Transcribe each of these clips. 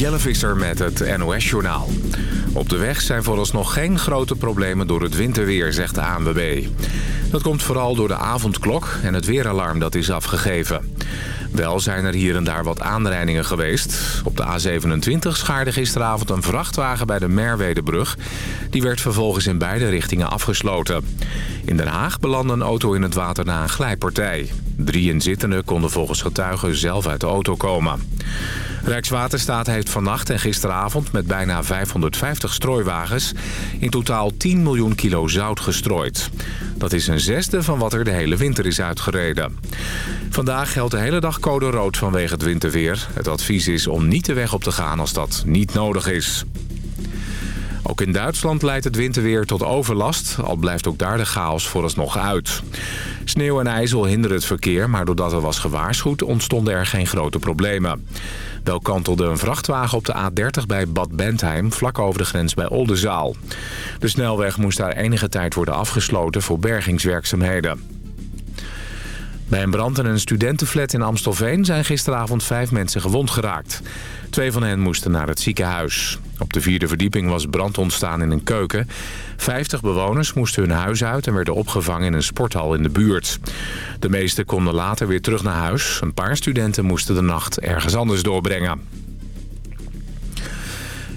Jelle Visser met het NOS-journaal. Op de weg zijn vooralsnog geen grote problemen door het winterweer, zegt de ANWB. Dat komt vooral door de avondklok en het weeralarm dat is afgegeven. Wel zijn er hier en daar wat aanrijdingen geweest. Op de A27 schaarde gisteravond een vrachtwagen bij de Merwedebrug. Die werd vervolgens in beide richtingen afgesloten. In Den Haag belandde een auto in het water na een glijpartij. Drie inzittenden konden volgens getuigen zelf uit de auto komen. Rijkswaterstaat heeft vannacht en gisteravond met bijna 550 strooiwagens... in totaal 10 miljoen kilo zout gestrooid. Dat is een zesde van wat er de hele winter is uitgereden. Vandaag geldt de hele dag code rood vanwege het winterweer. Het advies is om niet de weg op te gaan als dat niet nodig is. Ook in Duitsland leidt het winterweer tot overlast, al blijft ook daar de chaos vooralsnog uit. Sneeuw en ijzel hinderen het verkeer, maar doordat er was gewaarschuwd ontstonden er geen grote problemen. Wel kantelde een vrachtwagen op de A30 bij Bad Bentheim, vlak over de grens bij Oldenzaal. De snelweg moest daar enige tijd worden afgesloten voor bergingswerkzaamheden. Bij een brand in een studentenflat in Amstelveen zijn gisteravond vijf mensen gewond geraakt. Twee van hen moesten naar het ziekenhuis. Op de vierde verdieping was brand ontstaan in een keuken. Vijftig bewoners moesten hun huis uit en werden opgevangen in een sporthal in de buurt. De meesten konden later weer terug naar huis. Een paar studenten moesten de nacht ergens anders doorbrengen.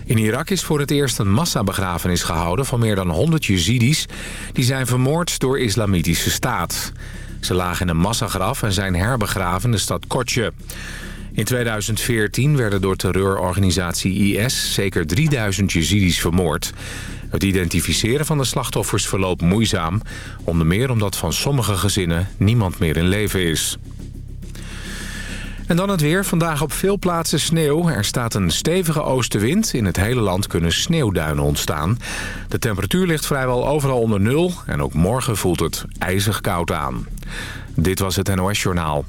In Irak is voor het eerst een massabegrafenis gehouden van meer dan 100 Jezidis... die zijn vermoord door islamitische staat. Ze lagen in een massagraf en zijn herbegraven in de stad Kotje. In 2014 werden door terreurorganisatie IS zeker 3000 Jezidis vermoord. Het identificeren van de slachtoffers verloopt moeizaam. Onder meer omdat van sommige gezinnen niemand meer in leven is. En dan het weer. Vandaag op veel plaatsen sneeuw. Er staat een stevige oostenwind. In het hele land kunnen sneeuwduinen ontstaan. De temperatuur ligt vrijwel overal onder nul. En ook morgen voelt het ijzig koud aan. Dit was het NOS Journaal.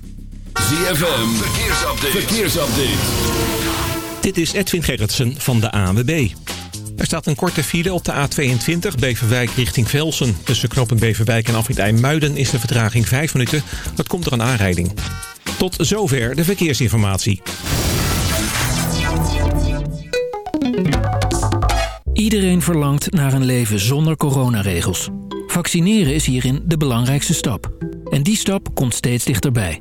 ZFM. Verkeersupdate. Verkeersupdate. Dit is Edwin Gerritsen van de ANWB. Er staat een korte file op de A22 Beverwijk richting Velsen. Tussen knoppen Beverwijk en Afrit Muiden is de vertraging 5 minuten. Dat komt door een aanrijding. Tot zover de verkeersinformatie. Iedereen verlangt naar een leven zonder coronaregels. Vaccineren is hierin de belangrijkste stap. En die stap komt steeds dichterbij.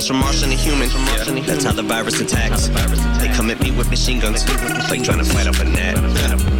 Goes from Martian to human. That's how the virus attacks. They come at me with machine guns. Like trying to fight off a gnat.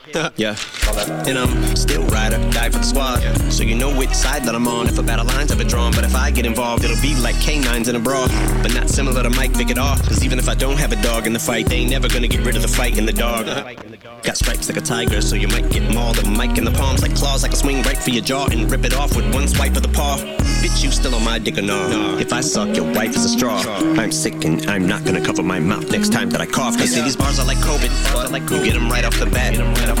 yeah. And I'm still rider, die for the squad. So you know which side that I'm on if a battle line's ever drawn. But if I get involved, it'll be like canines in a brawl. But not similar to Mike Vick at all. Cause even if I don't have a dog in the fight, they ain't never gonna get rid of the fight in the dog. Got stripes like a tiger, so you might get mauled. A mic in the palms like claws, like a swing right for your jaw and rip it off with one swipe of the paw. Bitch, you still on my dick or no? If I suck, your wife is a straw. I'm sick and I'm not gonna cover my mouth next time that I cough. Cause see, these bars are like COVID. You get them right off the bat.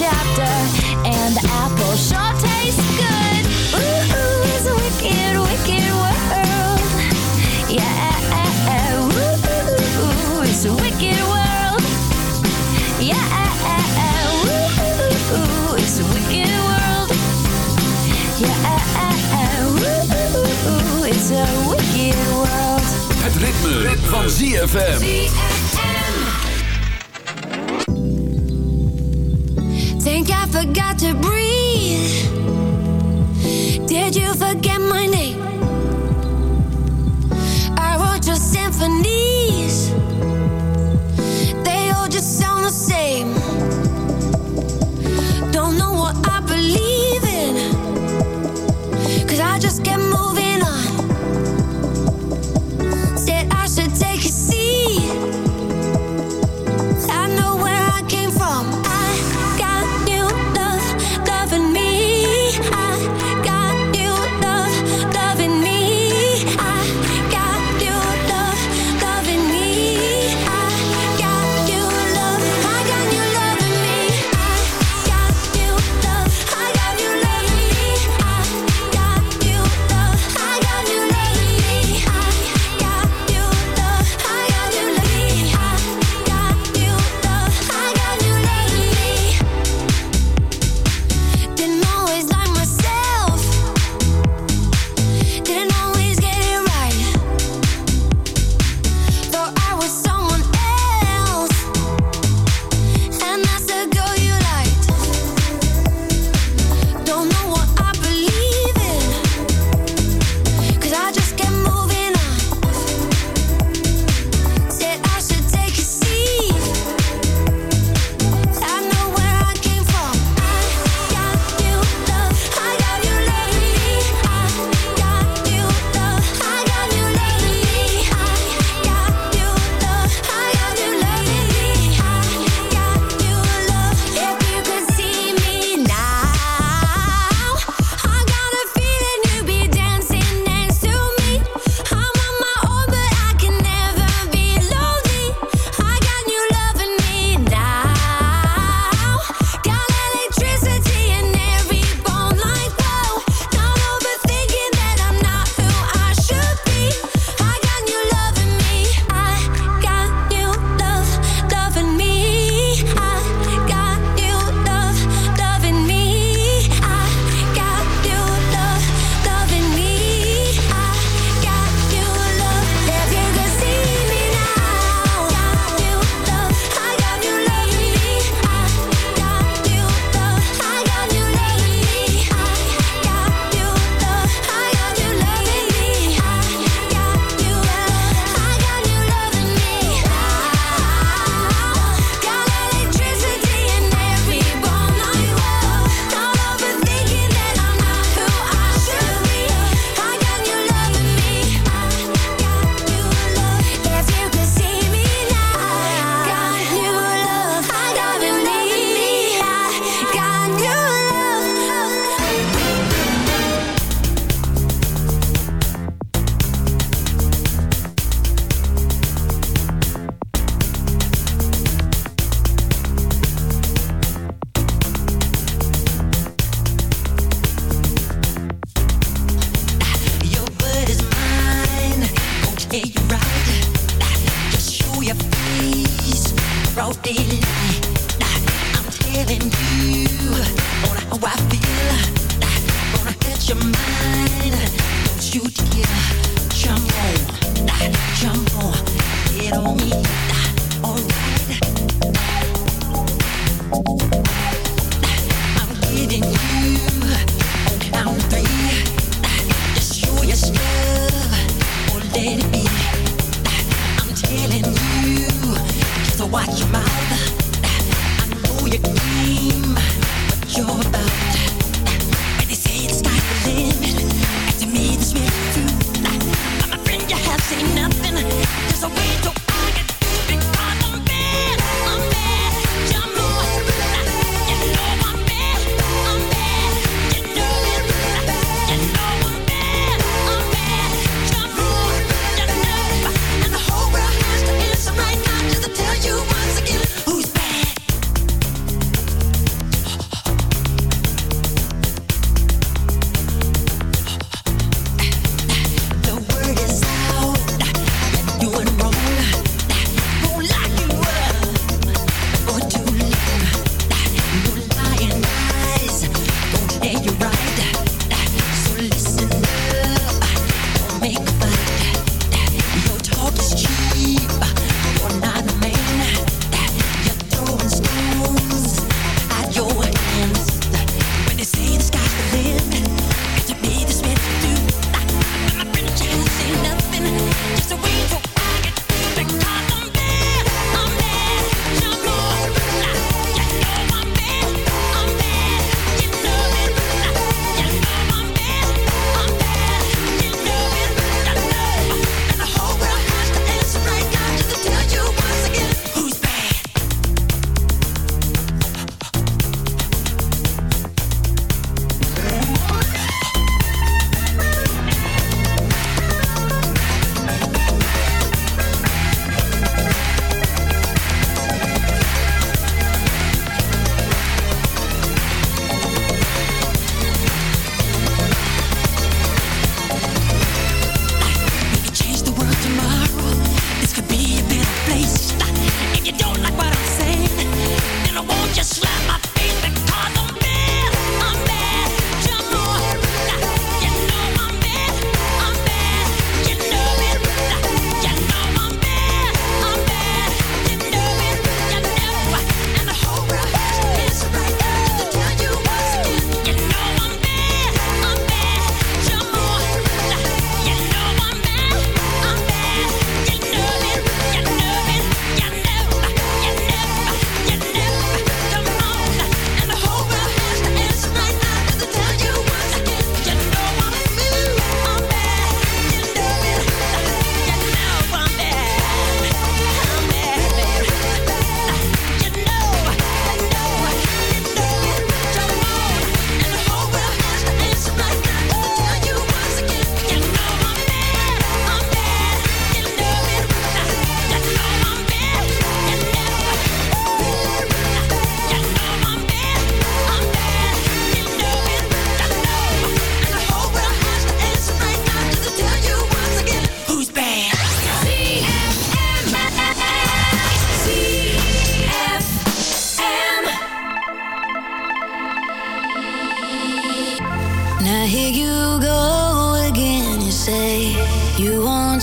chapter, and the apple sure tastes good. Ooh, ooh, it's a wicked, wicked world. Yeah, ooh, ooh, it's a wicked world. Yeah, ooh, ooh, it's a wicked world. Yeah, ooh, ooh, it's a wicked world. Het ritme, van ZFM. Think I forgot to breathe. Did you forget my name? I wrote your symphonies. They all just sound the same. Don't know what I believe in. Cause I just kept moving on.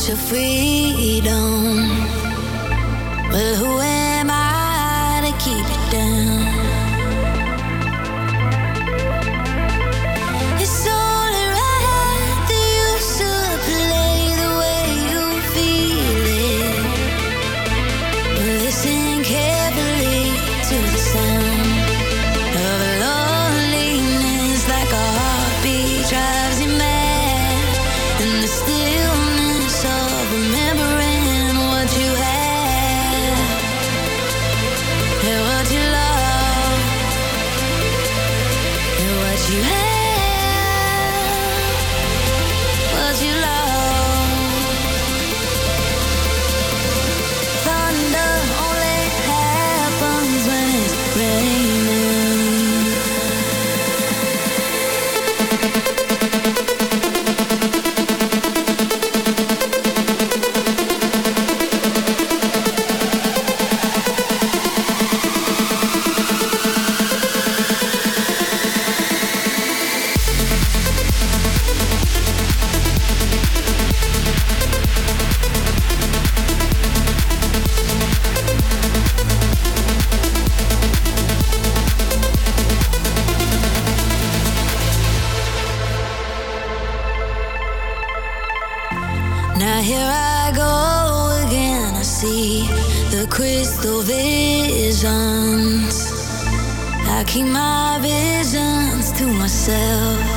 You want keep my visions to myself.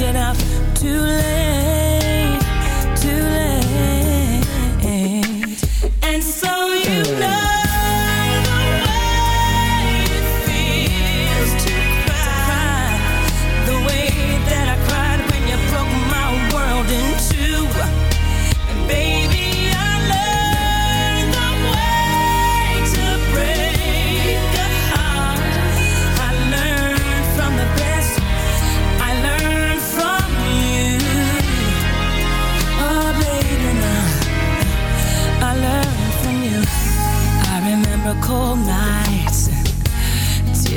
enough to live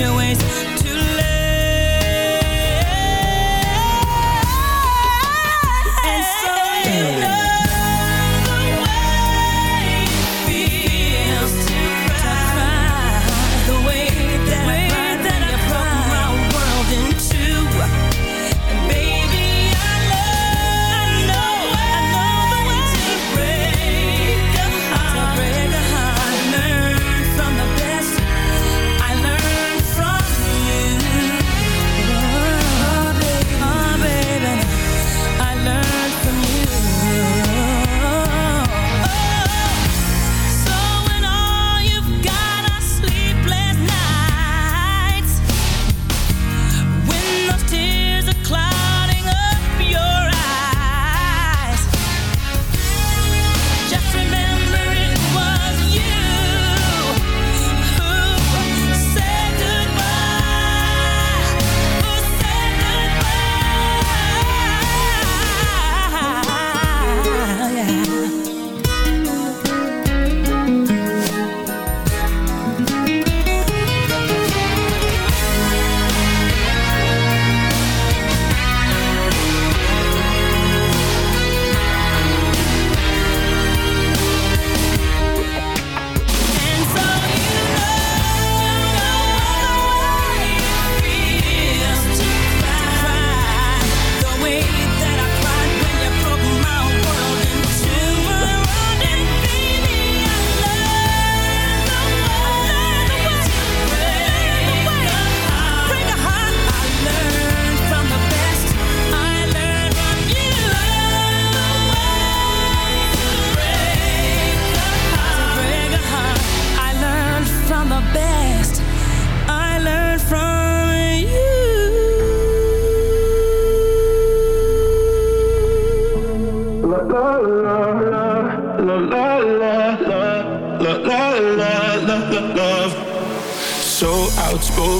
Your ways